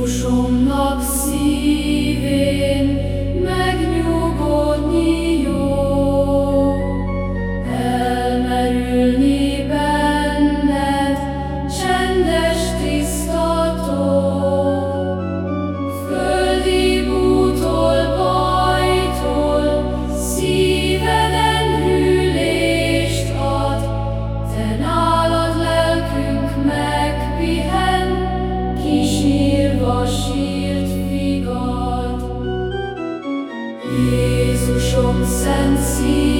不说 Jézusom szent szív,